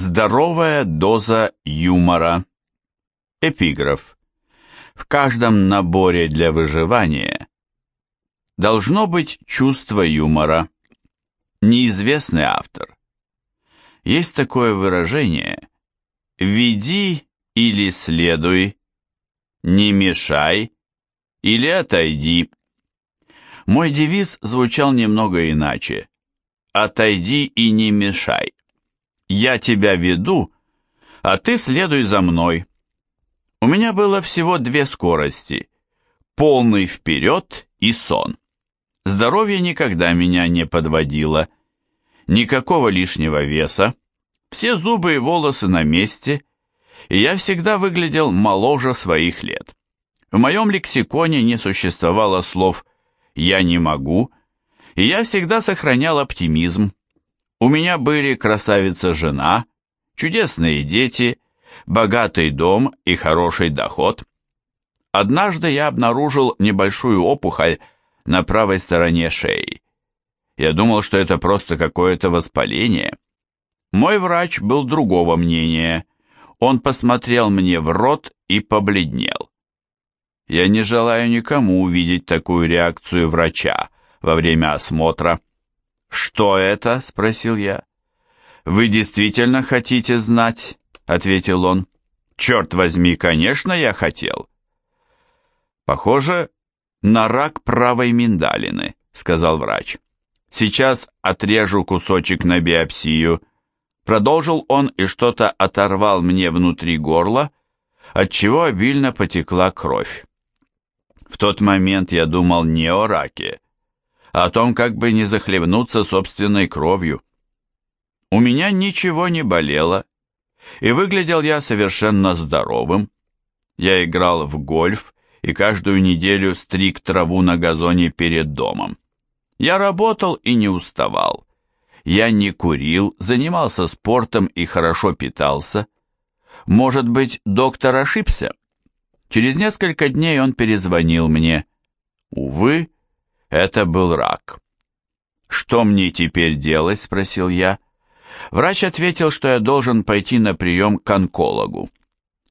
Здоровая доза юмора. Эпиграф. В каждом наборе для выживания должно быть чувство юмора. Неизвестный автор. Есть такое выражение «веди или следуй», «не мешай» или «отойди». Мой девиз звучал немного иначе «отойди и не мешай». Я тебя веду, а ты следуй за мной. У меня было всего две скорости – полный вперед и сон. Здоровье никогда меня не подводило, никакого лишнего веса, все зубы и волосы на месте, и я всегда выглядел моложе своих лет. В моем лексиконе не существовало слов «я не могу», и я всегда сохранял оптимизм, у меня были красавица-жена, чудесные дети, богатый дом и хороший доход. Однажды я обнаружил небольшую опухоль на правой стороне шеи. Я думал, что это просто какое-то воспаление. Мой врач был другого мнения. Он посмотрел мне в рот и побледнел. Я не желаю никому увидеть такую реакцию врача во время осмотра. «Что это?» — спросил я. «Вы действительно хотите знать?» — ответил он. «Черт возьми, конечно, я хотел». «Похоже на рак правой миндалины», — сказал врач. «Сейчас отрежу кусочек на биопсию». Продолжил он и что-то оторвал мне внутри горла, отчего обильно потекла кровь. В тот момент я думал не о раке, о том, как бы не захлебнуться собственной кровью. У меня ничего не болело, и выглядел я совершенно здоровым. Я играл в гольф и каждую неделю стриг траву на газоне перед домом. Я работал и не уставал. Я не курил, занимался спортом и хорошо питался. Может быть, доктор ошибся? Через несколько дней он перезвонил мне. Увы, это был рак. «Что мне теперь делать?» – спросил я. Врач ответил, что я должен пойти на прием к онкологу.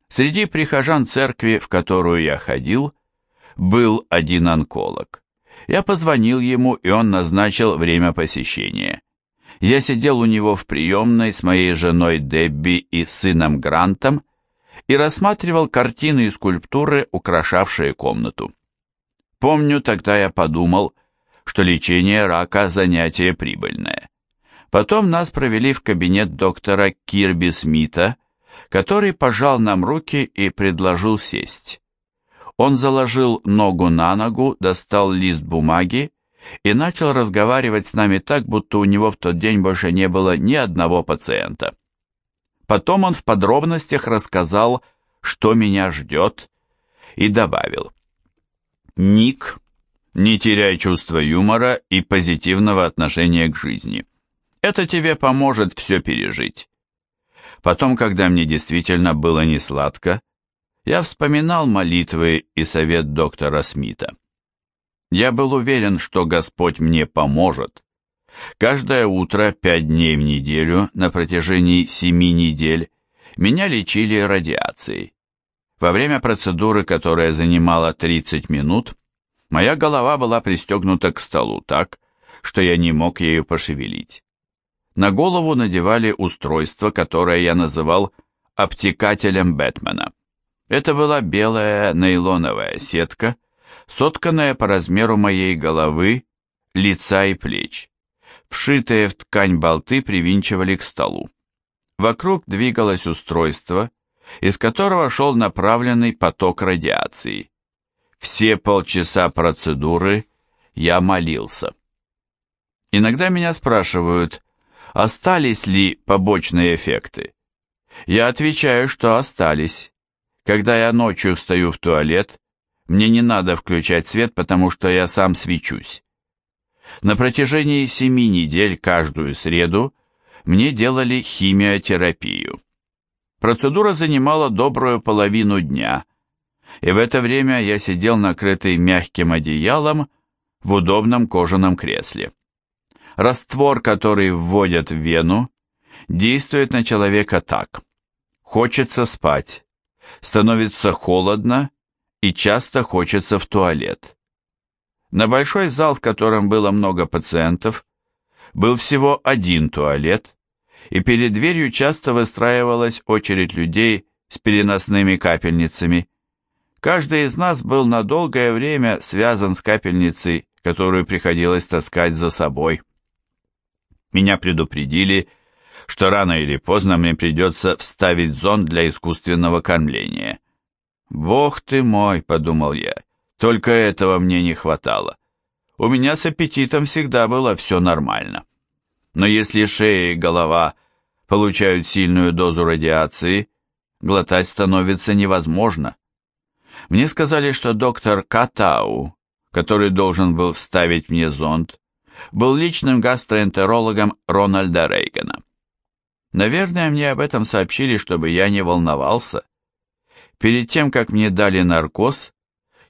Среди прихожан церкви, в которую я ходил, был один онколог. Я позвонил ему, и он назначил время посещения. Я сидел у него в приемной с моей женой Дебби и сыном Грантом и рассматривал картины и скульптуры, украшавшие комнату. Помню, тогда я подумал, что лечение рака – занятие прибыльное. Потом нас провели в кабинет доктора Кирби Смита, который пожал нам руки и предложил сесть. Он заложил ногу на ногу, достал лист бумаги и начал разговаривать с нами так, будто у него в тот день больше не было ни одного пациента. Потом он в подробностях рассказал, что меня ждет, и добавил. Ник, не теряй чувства юмора и позитивного отношения к жизни. Это тебе поможет все пережить. Потом, когда мне действительно было не сладко, я вспоминал молитвы и совет доктора Смита. Я был уверен, что Господь мне поможет. Каждое утро, пять дней в неделю, на протяжении семи недель, меня лечили радиацией. Во время процедуры, которая занимала 30 минут, моя голова была пристегнута к столу так, что я не мог ею пошевелить. На голову надевали устройство, которое я называл обтекателем Бэтмена. Это была белая нейлоновая сетка, сотканная по размеру моей головы, лица и плеч. Вшитые в ткань болты привинчивали к столу. Вокруг двигалось устройство, из которого шел направленный поток радиации. Все полчаса процедуры я молился. Иногда меня спрашивают, остались ли побочные эффекты. Я отвечаю, что остались. Когда я ночью встаю в туалет, мне не надо включать свет, потому что я сам свечусь. На протяжении семи недель каждую среду мне делали химиотерапию. Процедура занимала добрую половину дня, и в это время я сидел накрытый мягким одеялом в удобном кожаном кресле. Раствор, который вводят в вену, действует на человека так. Хочется спать, становится холодно и часто хочется в туалет. На большой зал, в котором было много пациентов, был всего один туалет, и перед дверью часто выстраивалась очередь людей с переносными капельницами. Каждый из нас был на долгое время связан с капельницей, которую приходилось таскать за собой. Меня предупредили, что рано или поздно мне придется вставить зонд для искусственного кормления. «Бог ты мой!» — подумал я. «Только этого мне не хватало. У меня с аппетитом всегда было все нормально. Но если шея и голова получают сильную дозу радиации, глотать становится невозможно. Мне сказали, что доктор Катау, который должен был вставить мне зонд, был личным гастроэнтерологом Рональда Рейгана. Наверное, мне об этом сообщили, чтобы я не волновался. Перед тем, как мне дали наркоз,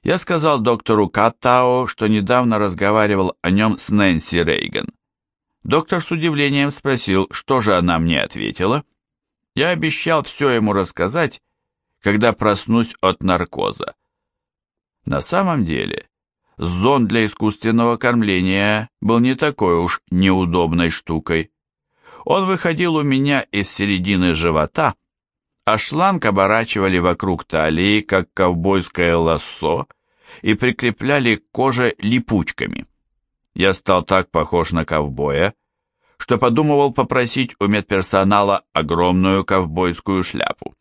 я сказал доктору Каттао, что недавно разговаривал о нем с Нэнси Рейган. Доктор с удивлением спросил, что же она мне ответила. Я обещал все ему рассказать, когда проснусь от наркоза. На самом деле, зонд для искусственного кормления был не такой уж неудобной штукой. Он выходил у меня из середины живота, а шланг оборачивали вокруг талии, как ковбойское лассо, и прикрепляли к коже липучками. Я стал так похож на ковбоя, что подумывал попросить у медперсонала огромную ковбойскую шляпу.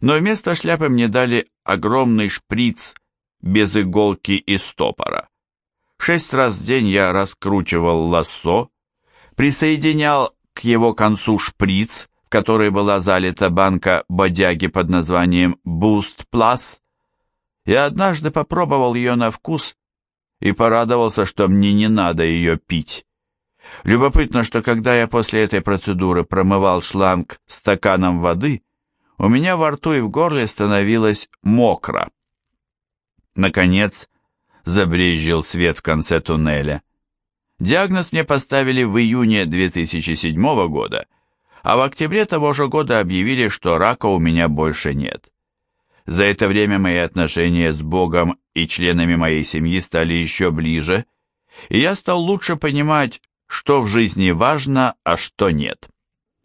Но вместо шляпы мне дали огромный шприц без иголки и стопора. Шесть раз в день я раскручивал лассо, присоединял к его концу шприц, в который была залита банка бодяги под названием Boost Plus. Я однажды попробовал ее на вкус и порадовался, что мне не надо ее пить. Любопытно, что когда я после этой процедуры промывал шланг стаканом воды, у меня во рту и в горле становилось мокро. Наконец, забрезжил свет в конце туннеля. Диагноз мне поставили в июне 2007 года, а в октябре того же года объявили, что рака у меня больше нет. За это время мои отношения с Богом и членами моей семьи стали еще ближе, и я стал лучше понимать, что в жизни важно, а что нет.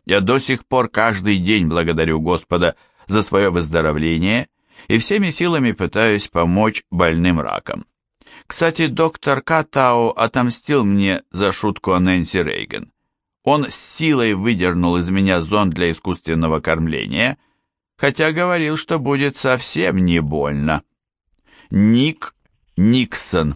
Я до сих пор каждый день благодарю Господа за свое выздоровление и всеми силами пытаюсь помочь больным раком. Кстати, доктор Катао отомстил мне за шутку о Нэнси Рейган. Он с силой выдернул из меня зонд для искусственного кормления, хотя говорил, что будет совсем не больно. Ник Никсон